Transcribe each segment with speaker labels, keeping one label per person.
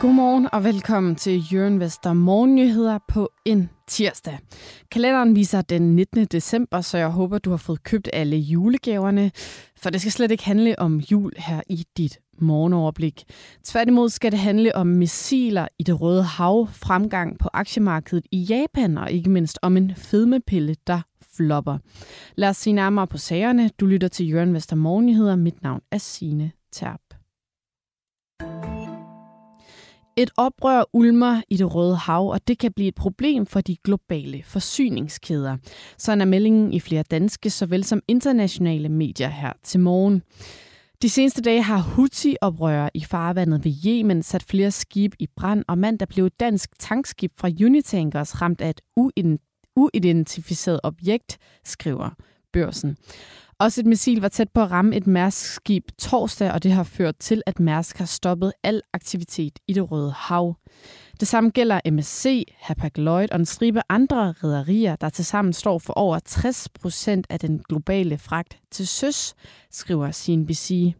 Speaker 1: Godmorgen og velkommen til Jørgen Vester Morgennyheder på en tirsdag. Kalenderen viser den 19. december, så jeg håber, du har fået købt alle julegaverne, for det skal slet ikke handle om jul her i dit morgenoverblik. Tværtimod skal det handle om missiler i det røde hav, fremgang på aktiemarkedet i Japan og ikke mindst om en fedmepille, der flopper. Lad os se nærmere på sagerne. Du lytter til Jørgen Vester Morgennyheder. Mit navn er Sine Terp. Et oprør ulmer i det røde hav, og det kan blive et problem for de globale forsyningskæder. Sådan er meldingen i flere danske såvel som internationale medier her til morgen. De seneste dage har Houthi-oprørere i farvandet ved Yemen sat flere skib i brand, og mandag blev et dansk tankskib fra Unitankers ramt af et uidentificeret objekt, skriver børsen. Også et missil var tæt på at ramme et Mærsk-skib torsdag, og det har ført til, at Mærsk har stoppet al aktivitet i det Røde Hav. Det samme gælder MSC, Hapag-Lloyd og en stribe andre rederier, der tilsammen står for over 60 procent af den globale fragt til søs, skriver CNBC.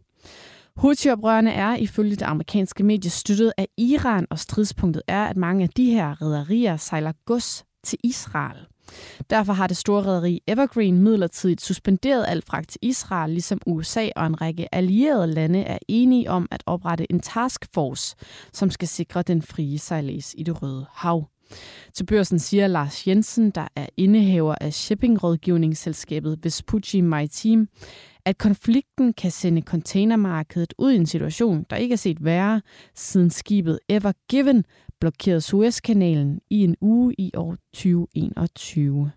Speaker 1: Houthi-oprørerne er ifølge det amerikanske medie støttet af Iran, og stridspunktet er, at mange af de her rederier sejler gods til Israel. Derfor har det store rederi Evergreen midlertidigt suspenderet al fragt til Israel, ligesom USA og en række allierede lande er enige om at oprette en taskforce, som skal sikre den frie sejlads i det Røde Hav. Til børsen siger Lars Jensen, der er indehaver af shippingrådgivningsselskabet Vespucci Maritime, at konflikten kan sende containermarkedet ud i en situation, der ikke er set værre, siden skibet Ever Given blokerede Suezkanalen i en uge i år 2021.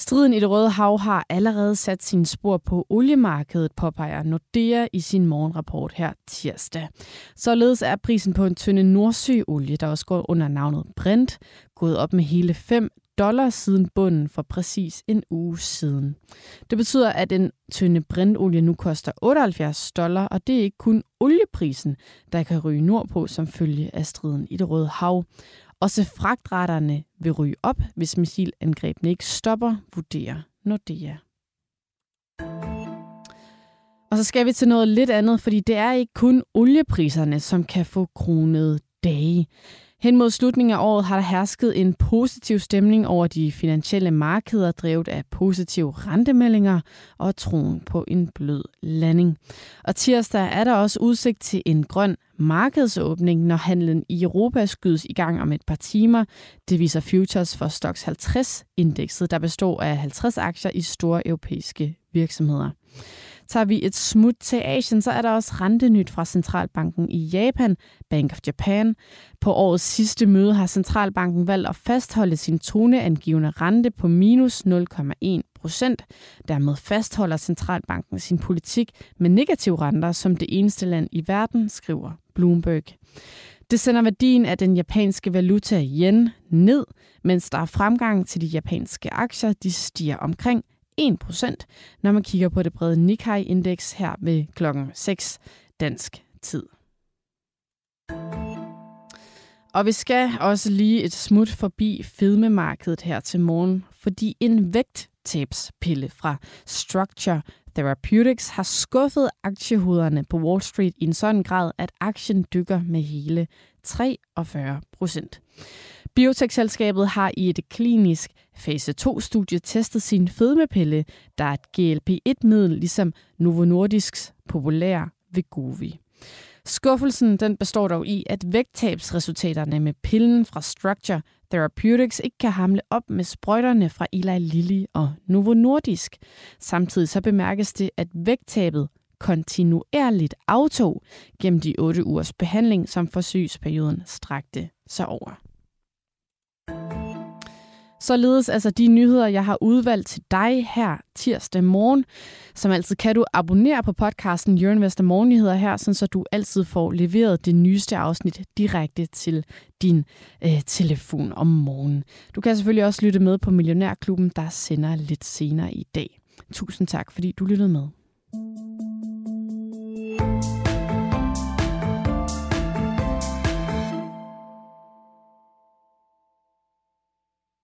Speaker 1: Striden i det Røde Hav har allerede sat sine spor på oliemarkedet, påpeger Nordea i sin morgenrapport her tirsdag. Således er prisen på en tynde nordsøolie, der også går under navnet Brent, gået op med hele 5 dollar siden bunden for præcis en uge siden. Det betyder, at en tynde brintolie nu koster 78 dollar, og det er ikke kun olieprisen, der kan ryge nordpå som følge af striden i det røde hav. Også fragtraterne vil ryge op, hvis missilangrebene ikke stopper, vurderer Nordea. Og så skal vi til noget lidt andet, fordi det er ikke kun oliepriserne, som kan få kronet dage. Hen mod slutningen af året har der hersket en positiv stemning over de finansielle markeder, drevet af positive rentemeldinger og troen på en blød landing. Og tirsdag er der også udsigt til en grøn markedsåbning, når handlen i Europa skydes i gang om et par timer. Det viser Futures for Stocks 50-indekset, der består af 50 aktier i store europæiske virksomheder. Tager vi et smut til Asien, så er der også rentenyt fra Centralbanken i Japan, Bank of Japan. På årets sidste møde har Centralbanken valgt at fastholde sin toneangivende rente på minus 0,1 procent. Dermed fastholder Centralbanken sin politik med negative renter som det eneste land i verden, skriver Bloomberg. Det sender værdien af den japanske valuta yen ned, mens der er fremgang til de japanske aktier. De stiger omkring når man kigger på det brede Nikkei-indeks her ved klokken 6 dansk tid. Og vi skal også lige et smut forbi fedmemarkedet her til morgen, fordi en vægttabspille fra Structure Therapeutics har skuffet aktiehoderne på Wall Street i en sådan grad, at aktien dykker med hele 43 procent. Biotech-selskabet har i et klinisk fase 2-studie testet sin fedmepille, der er et GLP-1-middel, ligesom Novo Nordisks populære Vegovi. Skuffelsen den består dog i, at vægttabsresultaterne med pillen fra Structure Therapeutics ikke kan hamle op med sprøjterne fra Eli Lilly og Novo Nordisk. Samtidig så bemærkes det, at vægttabet kontinuerligt aftog gennem de 8 ugers behandling, som forsøgsperioden strakte sig over. Således altså de nyheder, jeg har udvalgt til dig her tirsdag morgen. Som altid kan du abonnere på podcasten Jørgen Vester Morgennyheder her, så du altid får leveret det nyeste afsnit direkte til din øh, telefon om morgenen. Du kan selvfølgelig også lytte med på Millionærklubben, der sender lidt senere i dag. Tusind tak, fordi du lyttede med.